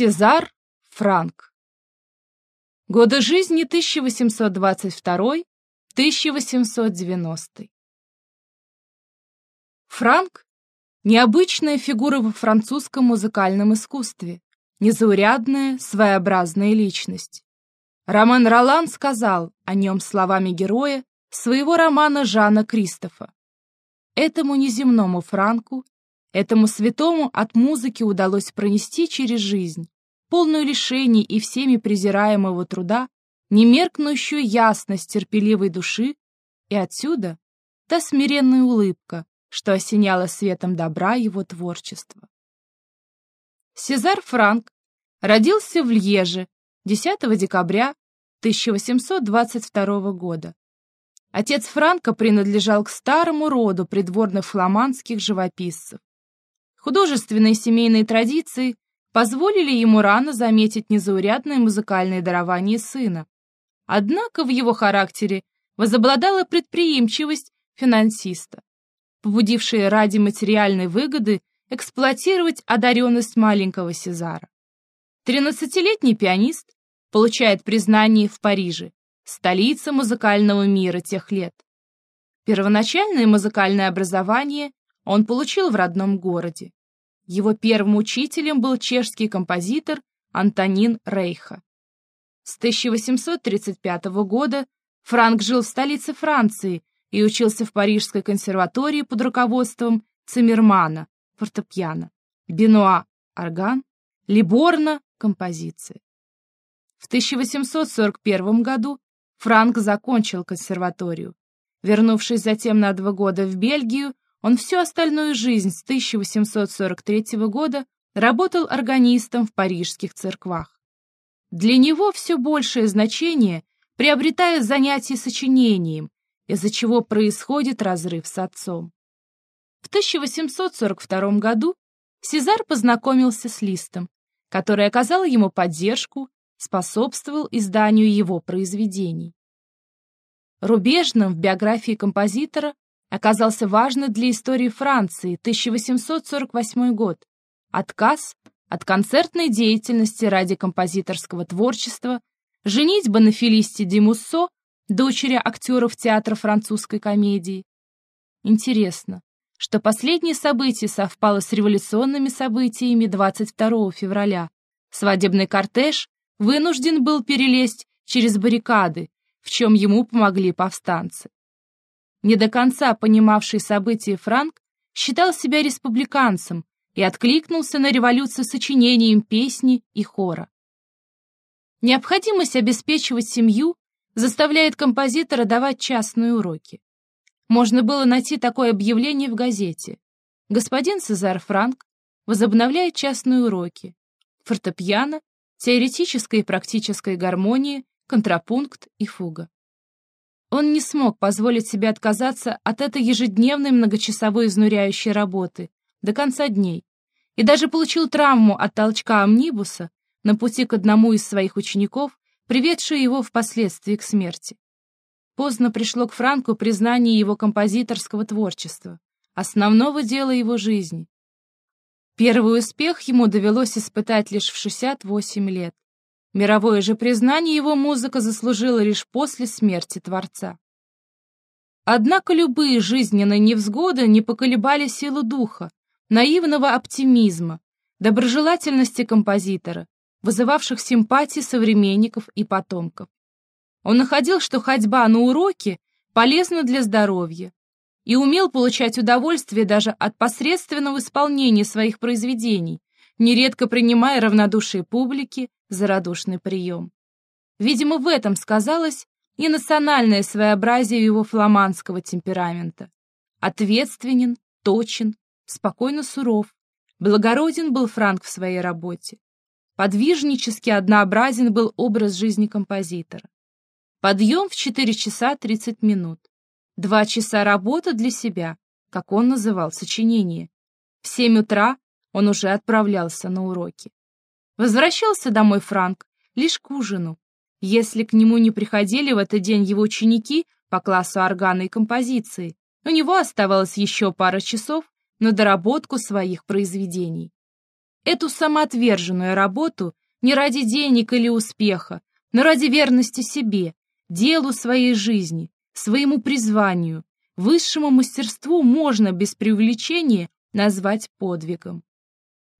Сезар Франк. Годы жизни 1822-1890. Франк – необычная фигура во французском музыкальном искусстве, незаурядная, своеобразная личность. Роман Ролан сказал о нем словами героя своего романа Жана Кристофа. Этому неземному Франку Этому святому от музыки удалось пронести через жизнь, полную лишений и всеми презираемого труда, немеркнущую ясность терпеливой души, и отсюда та смиренная улыбка, что осеняла светом добра его творчество. Сезар Франк родился в Льеже 10 декабря 1822 года. Отец Франка принадлежал к старому роду придворных фламандских живописцев. Художественные семейные традиции позволили ему рано заметить незаурядное музыкальное дарование сына. Однако в его характере возобладала предприимчивость финансиста, побудившая ради материальной выгоды эксплуатировать одаренность маленького Сезара. Тринадцатилетний пианист получает признание в Париже, столице музыкального мира тех лет. Первоначальное музыкальное образование он получил в родном городе. Его первым учителем был чешский композитор Антонин Рейха. С 1835 года Франк жил в столице Франции и учился в Парижской консерватории под руководством Циммермана, фортепиано, Бенуа, орган, Либорна, композиции. В 1841 году Франк закончил консерваторию. Вернувшись затем на два года в Бельгию, он всю остальную жизнь с 1843 года работал органистом в парижских церквах. Для него все большее значение приобретает занятие сочинением, из-за чего происходит разрыв с отцом. В 1842 году Сезар познакомился с Листом, который оказал ему поддержку, способствовал изданию его произведений. Рубежным в биографии композитора оказался важный для истории Франции 1848 год. Отказ от концертной деятельности ради композиторского творчества, женитьба на Фелисте де Муссо, дочери актеров театра французской комедии. Интересно, что последнее событие совпало с революционными событиями 22 февраля. Свадебный кортеж вынужден был перелезть через баррикады, в чем ему помогли повстанцы. Не до конца понимавший события Франк считал себя республиканцем и откликнулся на революцию сочинением песни и хора. Необходимость обеспечивать семью заставляет композитора давать частные уроки. Можно было найти такое объявление в газете. Господин Цезар Франк возобновляет частные уроки. Фортепиано, теоретическая и практическая гармония, контрапункт и фуга. Он не смог позволить себе отказаться от этой ежедневной многочасовой изнуряющей работы до конца дней и даже получил травму от толчка амнибуса на пути к одному из своих учеников, приведшую его впоследствии к смерти. Поздно пришло к Франку признание его композиторского творчества, основного дела его жизни. Первый успех ему довелось испытать лишь в 68 лет. Мировое же признание его музыка заслужила лишь после смерти Творца. Однако любые жизненные невзгоды не поколебали силу духа, наивного оптимизма, доброжелательности композитора, вызывавших симпатии современников и потомков. Он находил, что ходьба на уроки полезна для здоровья и умел получать удовольствие даже от посредственного исполнения своих произведений, нередко принимая равнодушие публики за радушный прием. Видимо, в этом сказалось и национальное своеобразие его фламандского темперамента. Ответственен, точен, спокойно суров, благороден был Франк в своей работе. Подвижнически однообразен был образ жизни композитора. Подъем в 4 часа 30 минут. Два часа работа для себя, как он называл сочинение. В 7 утра он уже отправлялся на уроки. Возвращался домой Франк лишь к ужину, если к нему не приходили в этот день его ученики по классу органа и композиции. У него оставалось еще пара часов на доработку своих произведений. эту самоотверженную работу не ради денег или успеха, но ради верности себе, делу своей жизни, своему призванию, высшему мастерству можно без преувеличения назвать подвигом.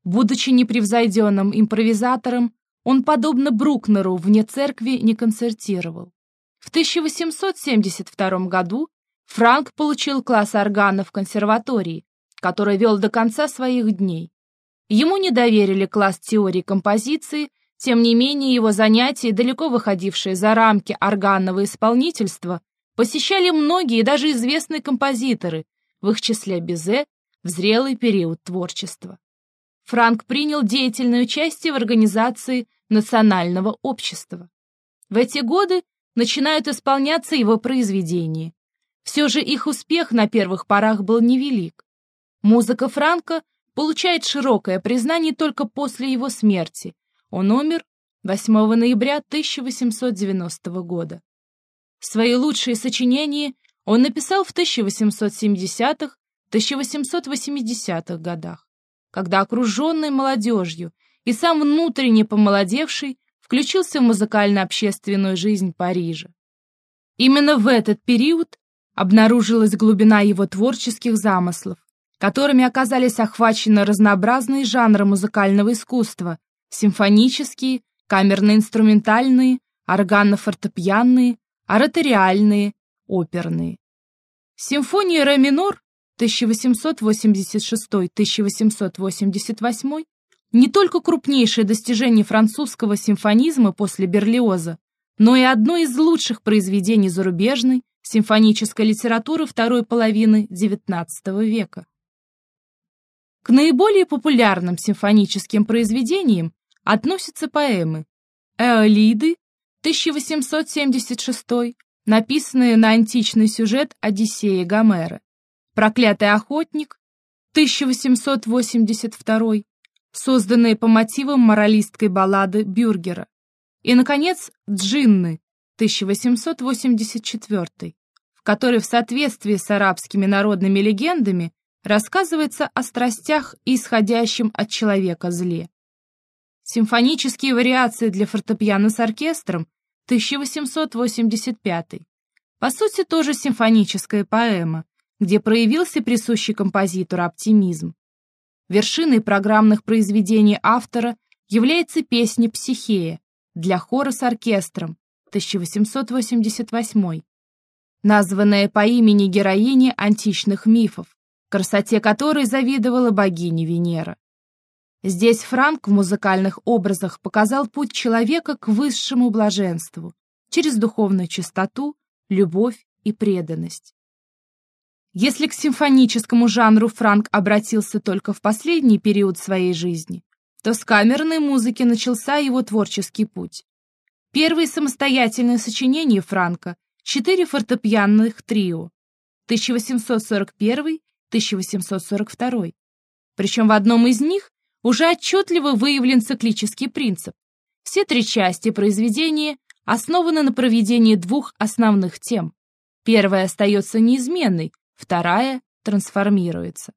Будучи непревзойденным импровизатором, он, подобно Брукнеру, вне церкви не концертировал. В 1872 году Франк получил класс органа в консерватории, который вел до конца своих дней. Ему не доверили класс теории композиции, тем не менее его занятия, далеко выходившие за рамки органного исполнительства, посещали многие, даже известные композиторы, в их числе Бизе, в зрелый период творчества. Франк принял деятельное участие в организации национального общества. В эти годы начинают исполняться его произведения. Все же их успех на первых порах был невелик. Музыка Франка получает широкое признание только после его смерти. Он умер 8 ноября 1890 года. Свои лучшие сочинения он написал в 1870-1880-х годах, когда окруженный молодежью и сам внутренне помолодевший включился в музыкально-общественную жизнь Парижа. Именно в этот период обнаружилась глубина его творческих замыслов, которыми оказались охвачены разнообразные жанры музыкального искусства, симфонические, камерно-инструментальные, органно-фортепианные, ораториальные, оперные. Симфония ре минор 1886-1888 не только крупнейшее достижение французского симфонизма после Берлиоза, но и одно из лучших произведений зарубежной симфонической литературы второй половины XIX века. К наиболее популярным симфоническим произведениям относятся поэмы «Эолиды» 1876, написанные на античный сюжет Одиссея Гомера, «Проклятый охотник» 1882, созданные по мотивам моралистской баллады Бюргера. И, наконец, «Джинны» 1884, в которой в соответствии с арабскими народными легендами рассказывается о страстях, исходящем от человека зле. Симфонические вариации для фортепиано с оркестром 1885. По сути, тоже симфоническая поэма, где проявился присущий композитору оптимизм. Вершиной программных произведений автора является песня «Психея» для хора с оркестром 1888, названная по имени героини античных мифов, красоте которой завидовала богиня Венера. Здесь Франк в музыкальных образах показал путь человека к высшему блаженству через духовную чистоту, любовь и преданность. Если к симфоническому жанру Франк обратился только в последний период своей жизни, то с камерной музыки начался его творческий путь. Первые самостоятельные сочинения Франка — четыре фортепианных трио 1841-1842. Причем в одном из них уже отчетливо выявлен циклический принцип. Все три части произведения основаны на проведении двух основных тем. Первая остается неизменной, вторая трансформируется.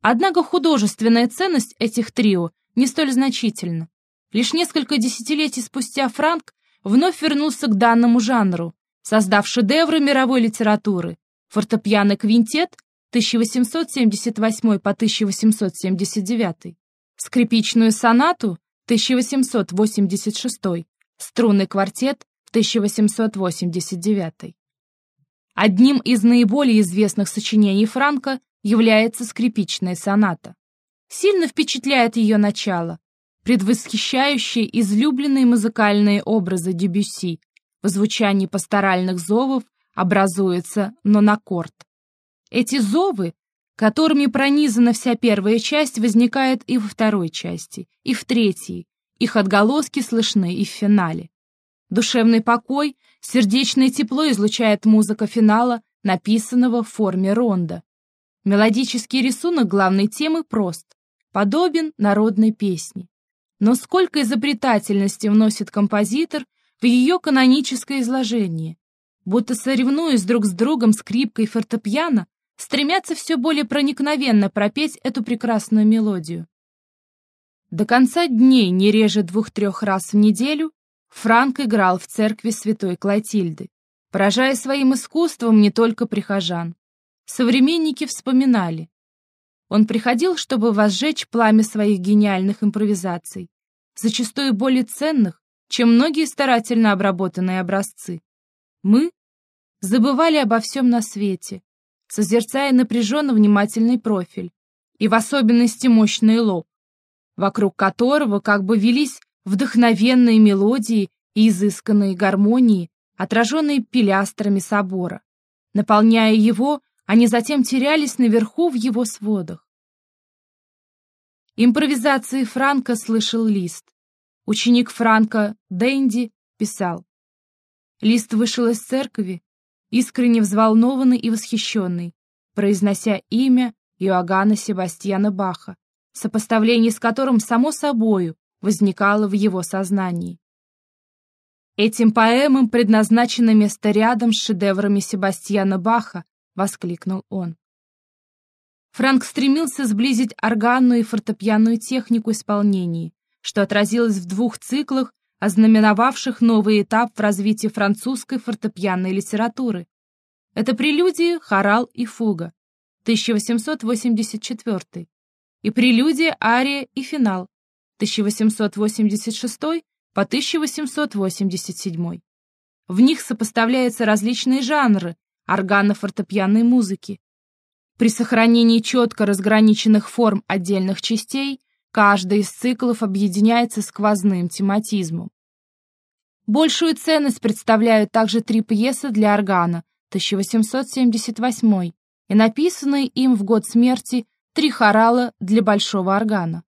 Однако художественная ценность этих трио не столь значительна. Лишь несколько десятилетий спустя Франк вновь вернулся к данному жанру, создав шедевры мировой литературы «Фортепиано квинтет» 1878 по 1879, «Скрипичную сонату» 1886, «Струнный квартет» 1889. Одним из наиболее известных сочинений Франка является скрипичная соната. Сильно впечатляет ее начало, предвосхищающие излюбленные музыкальные образы Дебюсси. В звучании пасторальных зовов образуется нонаккорд. Эти зовы, которыми пронизана вся первая часть, возникают и во второй части, и в третьей. Их отголоски слышны и в финале. Душевный покой Сердечное тепло излучает музыка финала, написанного в форме ронда. Мелодический рисунок главной темы прост, подобен народной песне. Но сколько изобретательности вносит композитор в ее каноническое изложение. Будто соревнуясь друг с другом скрипкой и фортепиано, стремятся все более проникновенно пропеть эту прекрасную мелодию. До конца дней, не реже двух-трех раз в неделю, Франк играл в церкви святой Клотильды, поражая своим искусством не только прихожан. Современники вспоминали. Он приходил, чтобы возжечь пламя своих гениальных импровизаций, зачастую более ценных, чем многие старательно обработанные образцы. Мы забывали обо всем на свете, созерцая напряженно внимательный профиль и в особенности мощный лоб, вокруг которого как бы велись вдохновенные мелодии и изысканные гармонии, отраженные пилястрами собора. Наполняя его, они затем терялись наверху в его сводах. Импровизации Франка слышал Лист. Ученик Франка, Дэнди, писал. Лист вышел из церкви, искренне взволнованный и восхищенный, произнося имя Иоганна Себастьяна Баха, сопоставление с которым, само собою, возникало в его сознании. «Этим поэмам предназначено место рядом с шедеврами Себастьяна Баха», — воскликнул он. Франк стремился сблизить органную и фортепианную технику исполнений, что отразилось в двух циклах, ознаменовавших новый этап в развитии французской фортепианной литературы. Это прелюдии, хорал и фуга, 1884, и прелюдия, ария и финал 1886 по 1887. В них сопоставляются различные жанры органно-фортепианной музыки. При сохранении четко разграниченных форм отдельных частей каждый из циклов объединяется сквозным тематизмом. Большую ценность представляют также три пьесы для органа 1878 и написанные им в год смерти три хорала для большого органа.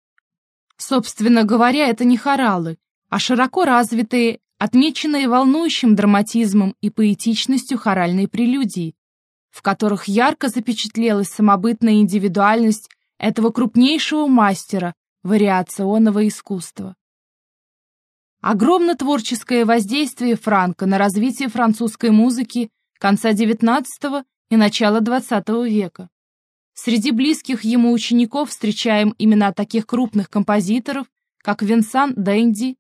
Собственно говоря, это не хоралы, а широко развитые, отмеченные волнующим драматизмом и поэтичностью хоральные прелюдии, в которых ярко запечатлелась самобытная индивидуальность этого крупнейшего мастера вариационного искусства. Огромно творческое воздействие Франка на развитие французской музыки конца XIX и начала XX века. Среди близких ему учеников встречаем имена таких крупных композиторов, как Винсан Дэнди,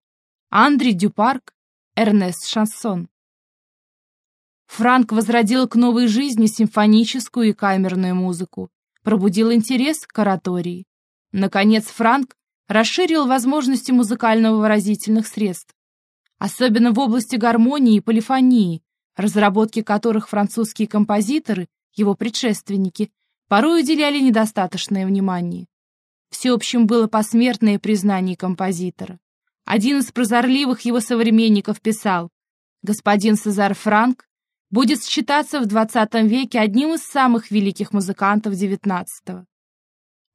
Андре Дюпарк, Эрнест Шансон. Франк возродил к новой жизни симфоническую и камерную музыку, пробудил интерес к оратории. Наконец, Франк расширил возможности музыкально-выразительных средств, особенно в области гармонии и полифонии, разработке которых французские композиторы, его предшественники, порой уделяли недостаточное внимание. Всеобщим было посмертное признание композитора. Один из прозорливых его современников писал, «Господин Сезар Франк будет считаться в XX веке одним из самых великих музыкантов XIX.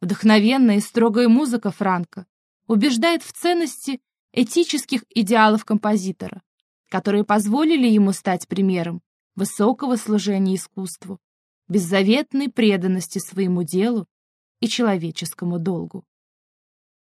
Вдохновенная и строгая музыка Франка убеждает в ценности этических идеалов композитора, которые позволили ему стать примером высокого служения искусству беззаветной преданности своему делу и человеческому долгу.